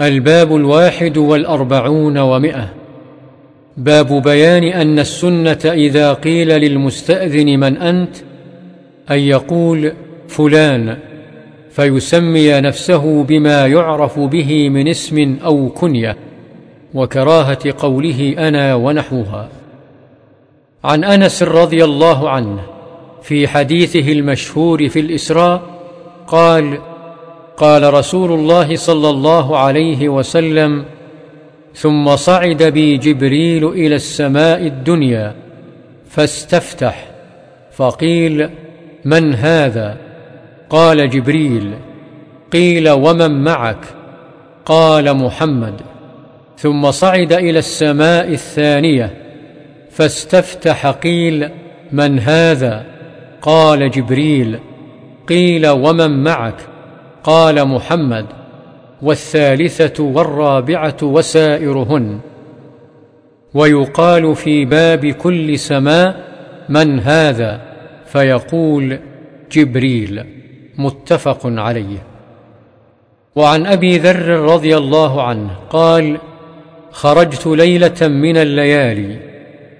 الباب الواحد والأربعون ومئة. باب بيان أن السنة إذا قيل للمستأذن من أنت أن يقول فلان فيسمي نفسه بما يعرف به من اسم أو كنية وكراهة قوله أنا ونحوها. عن أنس رضي الله عنه في حديثه المشهور في الإسراء قال قال رسول الله صلى الله عليه وسلم ثم صعد بي جبريل إلى السماء الدنيا فاستفتح فقيل من هذا؟ قال جبريل قيل ومن معك؟ قال محمد ثم صعد إلى السماء الثانية فاستفتح قيل من هذا؟ قال جبريل قيل ومن معك؟ قال محمد والثالثة والرابعة وسائرهن. ويقال في باب كل سماء من هذا؟ فيقول جبريل. متفق عليه. وعن أبي ذر رضي الله عنه قال خرجت ليلة من الليالي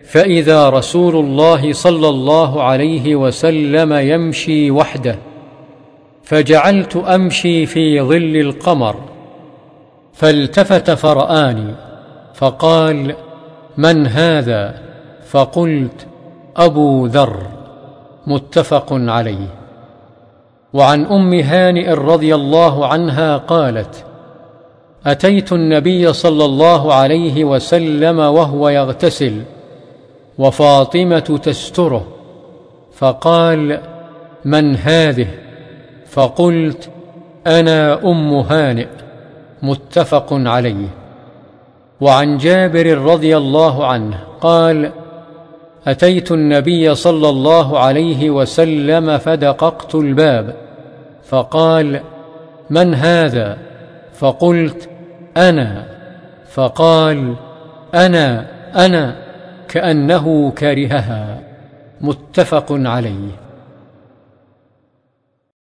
فإذا رسول الله صلى الله عليه وسلم يمشي وحده فجعلت أمشي في ظل القمر فالتفت فرآني فقال من هذا؟ فقلت أبو ذر. متفق عليه. وعن أم هانئ رضي الله عنها قالت أتيت النبي صلى الله عليه وسلم وهو يغتسل وفاطمة تستره فقال من هذه؟ فقلت أنا أم هانئ متفق عليه. وعن جابر رضي الله عنه قال أتيت النبي صلى الله عليه وسلم فدققت الباب فقال من هذا؟ فقلت أنا. فقال أنا أنا كأنه كرهها. متفق عليه.